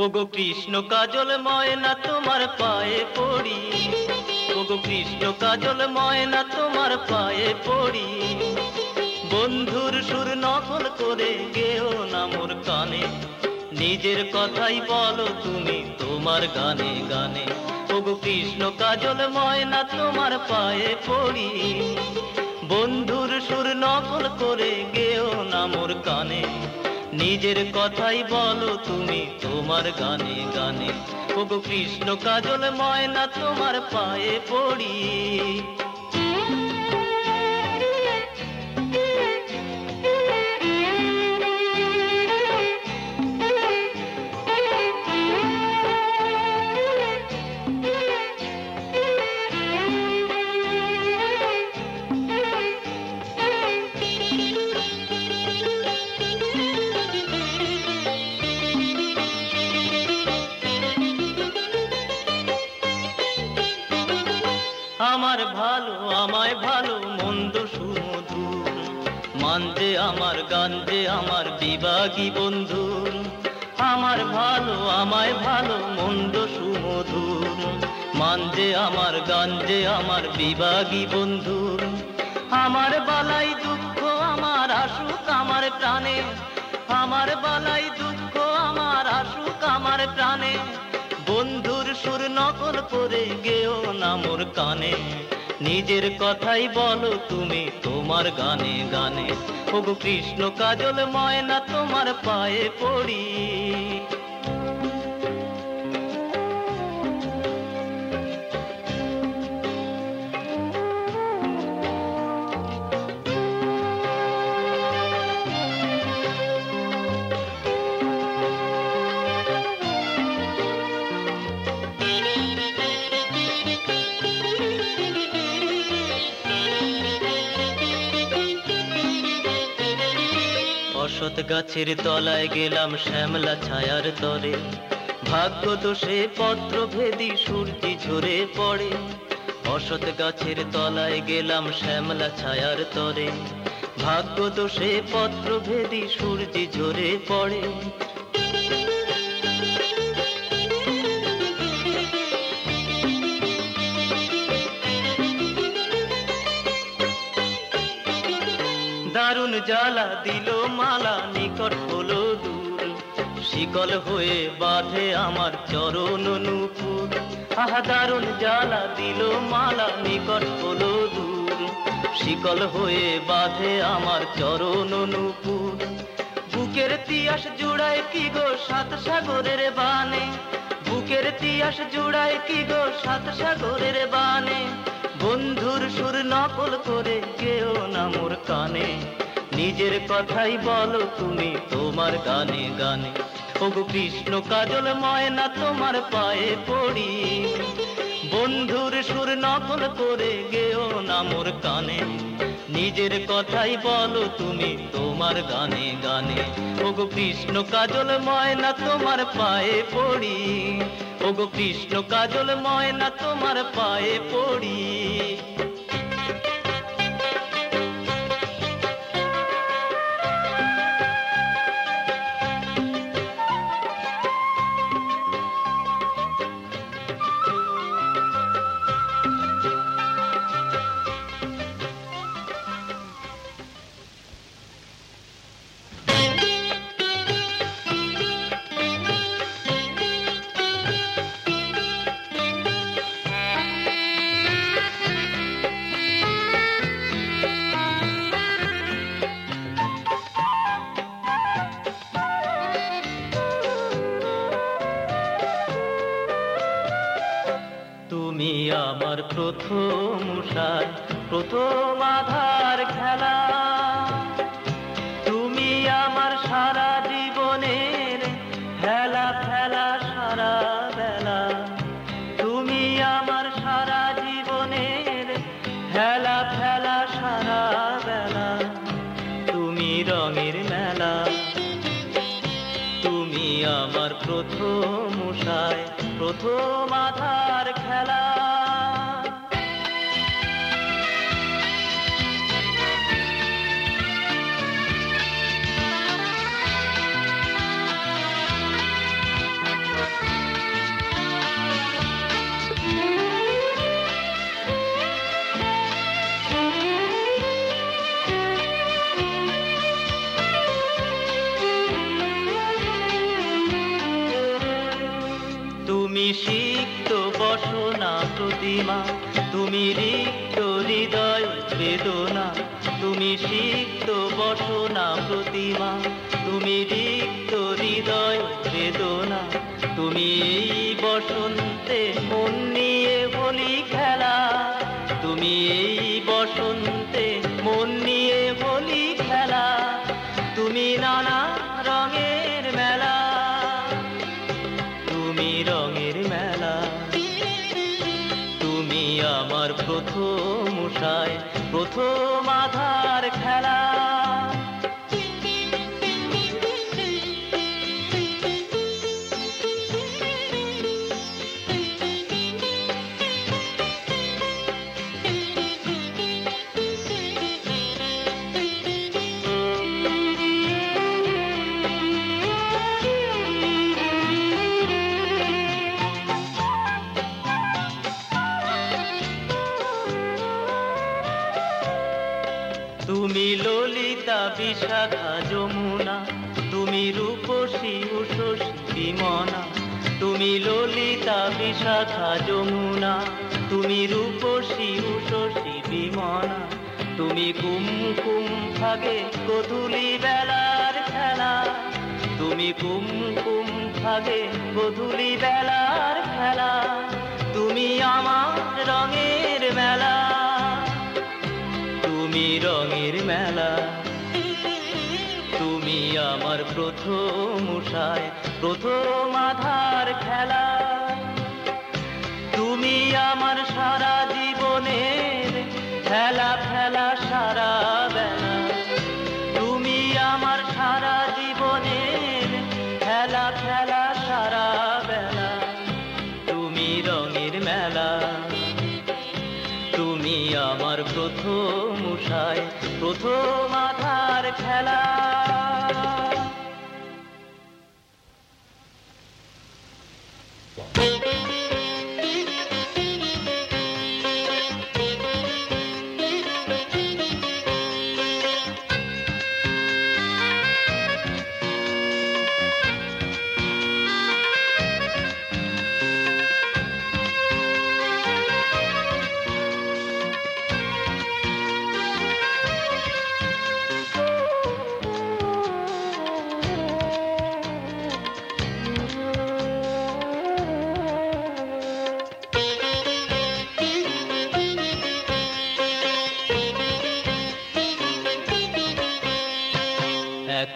ওগো কৃষ্ণ কাজল ময়না তোমার পায়ে পড়ি। ওগো কৃষ্ণ কাজল ময়না তোমার পায়ে পড়ি। বন্ধুর সুর নকল করে গেও না মোর কানে। নিজের কথাই বলো তুমি তোমার গানে গানে। ওগো কৃষ্ণ কাজল ময়না তোমার পায়ে পড়ি। বন্ধুর সুর নকল করে গেও না মোর কানে। নিজের কথাই বলো তুমি তোমার গানে গানে। ওগো কৃষ্ণ কাজল ময়না তোমার পায়ে পড়ি। আমার গান যে আমার বিবাগী বন্ধুর আমার ভালো, আমায় ভালো, মন্দ সুমধুর। মান যে আমার, গান যে আমার বিবাগী বন্ধুর আমার বালাই দুঃখ, আমার আসুক আমার প্রাণে। আমার বালাই দুঃখ, আমার আসুক আমার প্রাণে। বন্ধুর সুর নকল করে গেও না মোর কানে। নিজের কথাই বলো তুমি তোমার গানে গানে। ওগো কৃষ্ণ কাজল ময়না তোমার পায়ে পড়ি। গাছের তলায় গেলাম শ্যামলা ছায়ার তরে। ভাগ্য দোষে পত্র ভেদি সূর্যি ঝরে পড়ে। অসৎ গাছের তলায় গেলাম শ্যামলা ছায়ার তরে। ভাগ্য দোষে পত্র ভেদি সূর্যি ঝরে পড়ে। দারুণ জ্বালা দিল মালা নিকট হলো দূর শিকল হয়ে বাঁধে আমার চরণ নুপুর। আহা, দারুণ জ্বালা দিল মালা নিকট হলো দূর শিকল হয়ে বাঁধে আমার চরণ নুপুর। বুকের তিয়াস জুড়ায় কি গো সাত সাগরের বানে বুকের তিয়াস জুড়ায় কি গো সাত সাগরের বানে বন্ধুর সুর নকল করে কেউ না মোর কানে। নিজের কথাই বলো তুমি তোমার গানে গানে। ওগো কৃষ্ণ কাজল ময়না তোমার পায়ে পড়ি। বন্ধুর সুর নকল করে গেও না মোর কানে। নিজের কথাই বলো তুমি তোমার গানে গানে। ওগো কৃষ্ণ কাজল ময়না তোমার পায়ে পড়ি। ওগো কৃষ্ণ কাজল ময়না তোমার পায়ে পড়ি। আমার প্রথম সার প্রথম আধার খেলা। প্রথম তুমি ললিতা বিশাখা যমুনা, তুমি রূপসী উষসী বিমনা, তুমি ললিতা বিশাখা যমুনা, তুমি রূপসী উষসী বিমনা, তুমি কুম কুম ভাগে গধুলি বেলার খেলা, তুমি কুম কুম ভাগে গধুলি বেলার খেলা, তুমি আমার রঙের মেলা। রঙের মেলা। তুমি আমার প্রথম উষায় প্রথম আধার খেলা।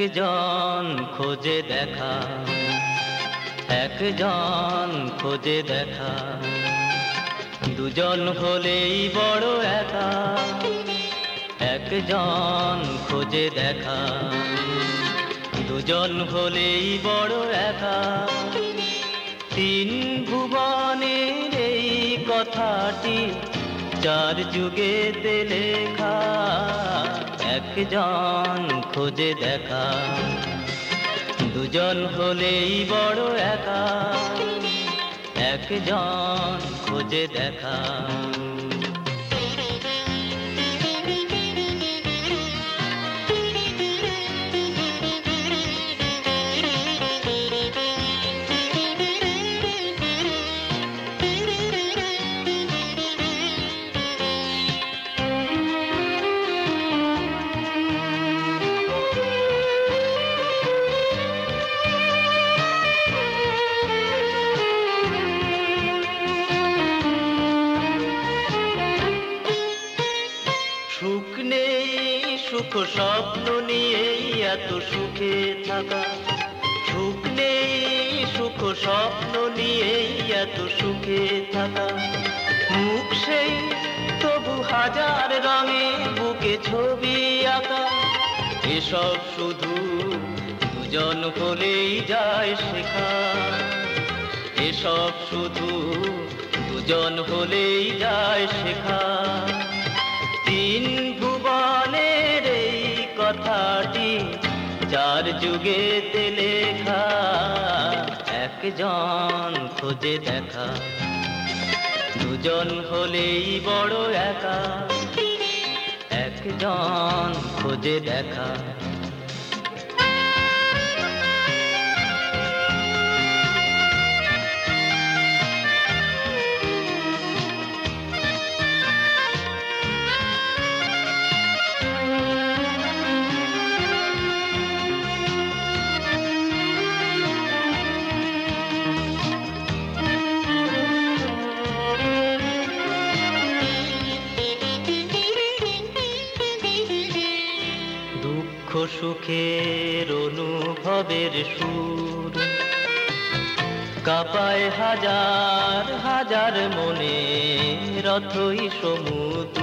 একজন খোঁজে দেখা, একজন খোঁজে দেখা। দুজন হলেই বড় একা, একজন খোঁজে দেখা। দুজন হলেই বড় একা, তিন ভুবনের এই কথাটি চার যুগেতে লেখা। একজন খোঁজে দেখা। দুজন হলেই বড় একা। একজন খোঁজে দেখা। এত সুখে থাকা। সুখ নেই, সুখ স্বপ্ন নিয়েই এত সুখে থাকা। মুখ সেই, তবু হাজার রঙে বুকে ছবি আঁকা। এসব শুধু দুজন হলেই যায় শেখা। এসব শুধু দুজন হলেই যায় শেখা। তিন কথাটি চার যুগে লেখা একজন খোঁজে দেখা। দুজন হলেই বড় একা একজন খোঁজে দেখা। সুখের অনুভবের সুর। কাপায় হাজার হাজার মনে রথই সমুদ্র।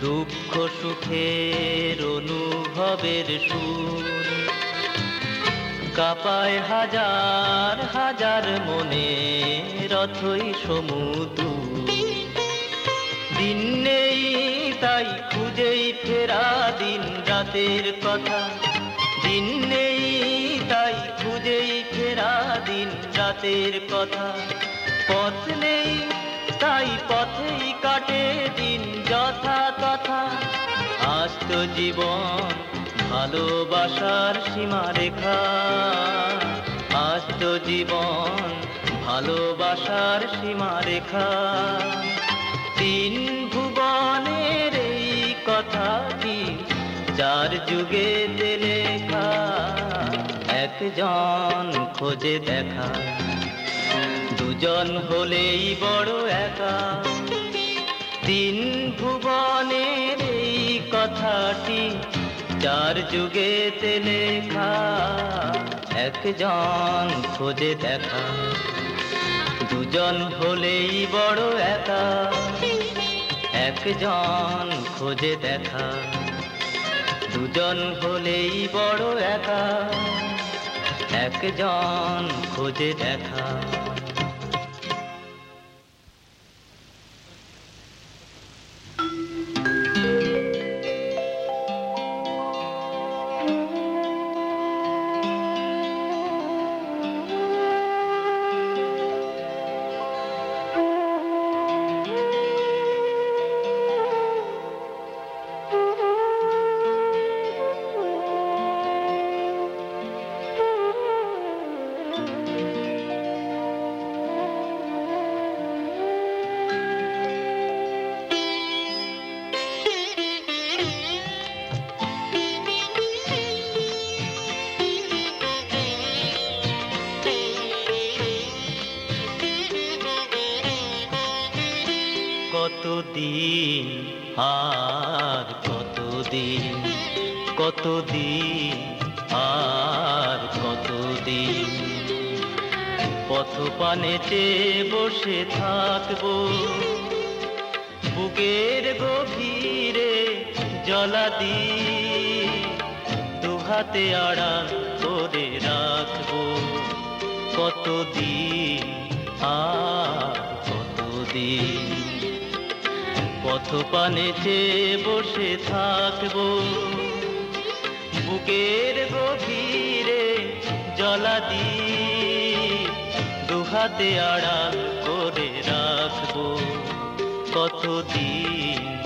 দুঃখ সুখের অনুভবের সুর। কাপায় হাজার হাজার মনে রথই সমুদ্র। দিন তাই খুঁজেই ফেরা দিন রাতের কথা। দিন নেই, তাই খুঁজেই ফেরা দিন রাতের কথা। পথ নেই, তাই পথেই কাটে দিন যথা তথা আজ তো জীবন ভালোবাসার সীমারেখা। আজ তো জীবন ভালোবাসার সীমারেখা। তিন ভুবনের এই কথাটি যার যুগে লেখা একজন খোঁজে দেখা। দুজন হলেই বড় একা। তিন ভুবনের এই কথাটি যার যুগেতে লেখা একজন খোঁজে দেখা। দুজন হলেই বড় একা। একজন খোঁজে দেখা। দুজন হলেই বড় একা। একজন খোঁজে দেখা। কতদিন কতদিন, আর কতদিন? পথ পানেতে বসে থাকব, বুকের গভীরে জলাদি দুহাতে আড়াল করে রাখব। কতদিন, আর কতদিন? পথ পানেতে বসে থাকব বুকের গভীরে জলাদি দুহাতে আড়া করে রাখব কতদিন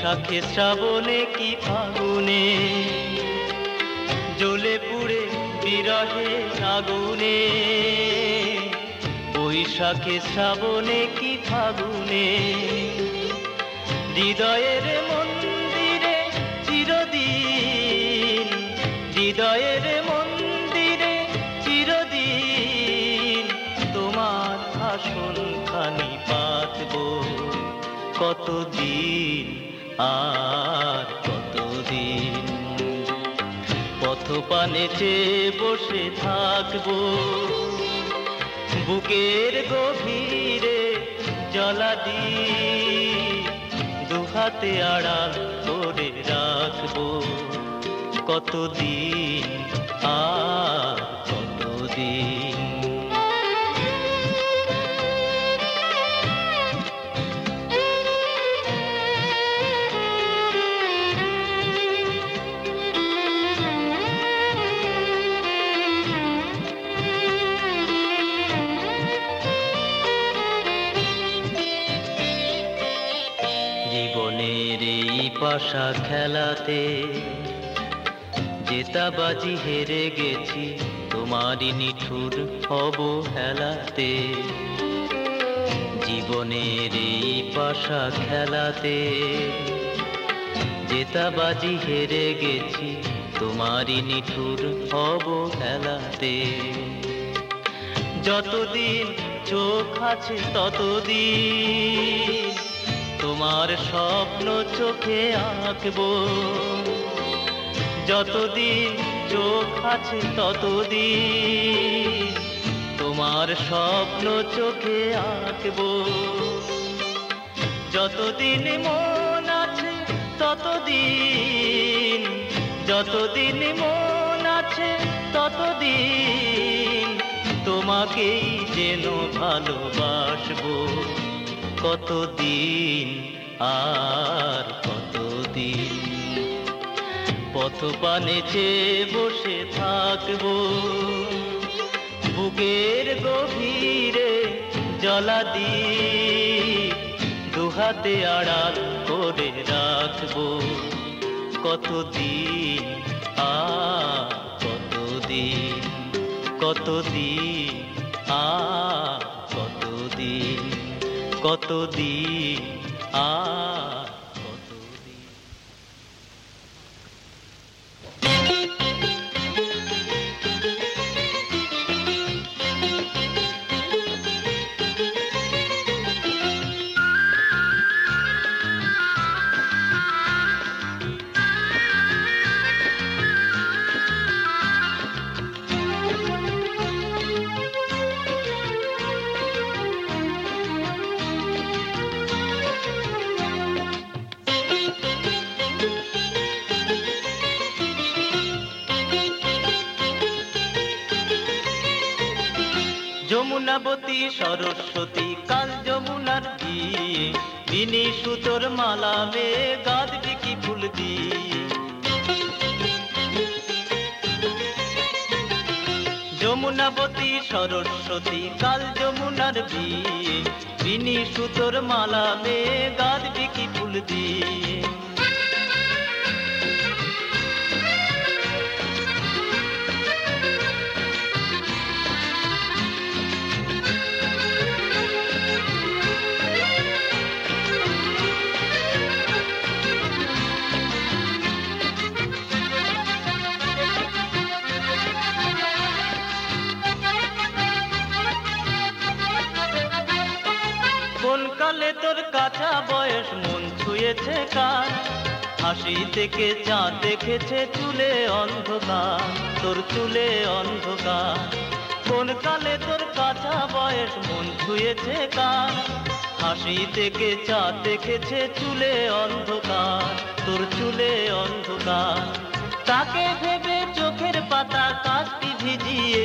বৈশাখে শ্রাবণে কি ফাগুনে? জ্বলে পুড়ে বিরহে আগুনে। বৈশাখে শ্রাবণে কি ফাগুনে? হৃদয়ের মন্দিরে চিরদিন, হৃদয়ের মন্দিরে চিরদিন তোমার আসন খানি পাতব কতদিন আর কতদিন পথ পানেতে বসে থাকব? বুকের গভীরে জলাদি দুহাতে আড়াল করে রাখব। কতদিন আর কতদিন পাশা খেলাতে। জেতাবাজি হেরে গেছি, তোমারই নিঠুর অবহেলাতে জীবনের এই পাশা খেলাতে। জেতাবাজি হেরে গেছি, তোমারই নিঠুর অবহেলাতে যতদিন চোখ আছে ততদিন তোমার স্বপ্ন চোখে আঁকবো। যতদিন চোখ আছে ততদিন তোমার স্বপ্ন চোখে আঁকবো। যতদিন মন আছে ততদিন, যতদিন মন আছে ততদিন তোমাকেই যেন ভালোবাসবো। কতদিন আর কতদিন? পথ পানে চেয়ে বসে থাকব, বুকের গভীরে জলাদি দুহাতে আড়াল করে রাখব। কতদিন আ কতদিন? কতদিন আ কতদিন কতদিন? আ যমুনাবতী সরস্বতী, কাল যমুনার দিয়ে বিনি সুতোর মালা মে গাদ বিকি ফুল দিয়ে। যমুনাবতী সরস্বতী, কাল যমুনার বিয়ে বিনি সুতোর মালা মে গাদ বিকি ফুল দিয়ে। কালে তোর কাঁচা বয়স, মন ছুঁয়েছে কার হাসি থেকে চাঁদ দেখেছে চুলে অন্ধকার, তোর চুলে অন্ধকার। কোন কালে তোর কাঁচা বয়স, মন ছুঁয়েছে কার হাসি থেকে চাঁদ দেখেছে চুলে অন্ধকার, তোর চুলে অন্ধকার। তাকে ভেবে চোখের পাতা কাশটি ভিজিয়ে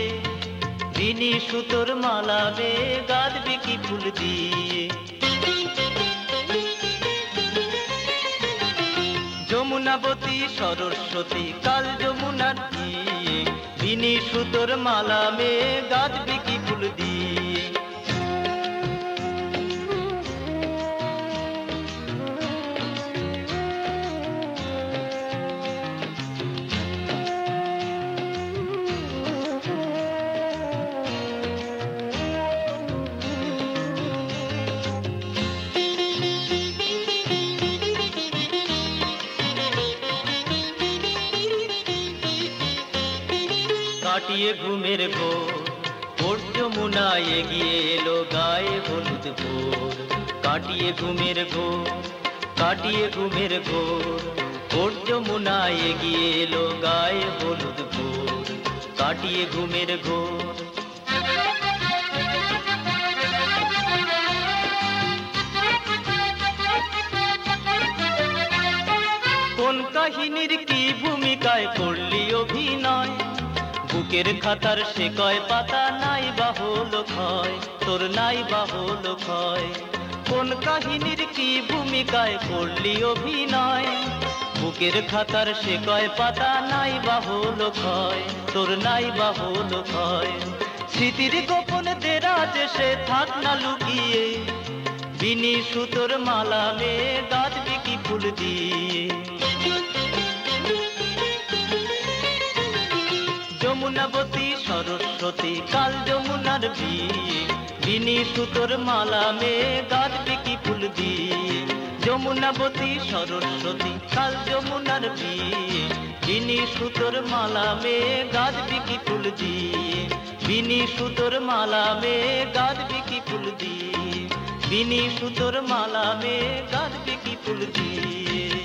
বিনি সুতোর মালা বে গাদবি কি ফুল দিয়ে। যমুনাবতী সরস্বতী কাল যমুনার দিয়ে বিনি সুতোর মালা মেয়ে গাছ বিকি ফুল দিয়ে। কাটিয়ে ঘুমের ঘোর ভোর যমুনায় এগিয়ে এলো গায়ে হলুদ ভোর কাটিয়ে ঘুমের ঘোর কাটিয়ে ঘুমের ঘোর ভোর যমুনায় এগিয়ে এলো গায়ে হলুদ ভোর কাটিয়ে ঘুমের ঘোর কোন কাহিনীর কি ভূমিকায় করলি অভিনয় বুকের খাতার সে কয়, পাতা নাই বাহুল ক্ষয়, তোর নাই বাহুল ক্ষয়। কোন কাহিনীর কি ভূমিকায় করলি অভিনয়? বুকের খাতার সে কয়, পাতা নাই বাহুল ক্ষয়, তোর নাই বাহুল ক্ষয়। স্মৃতির গোপন দেরাজ সে থাক না লুকিয়ে, বিনি সুতোর মালা মে গাঁথবি কি ফুল দিয়ে? যমুনাবতী সরস্বতী, কাল যমুনার বিয়ে বিনি সুতোর মালা মে গাঁথবি কি ফুল দিয়ে। যমুনাবতী সরস্বতী, কাল যমুনার বিয়ে বিনি সুতোর মালা মে গাঁথবি কি ফুল দিয়ে। বিনি সুতোর মালা মে গাঁথবি কি ফুল দিয়ে। বিনি সুতোর মালা মে গাঁথবি কি ফুল দিয়ে।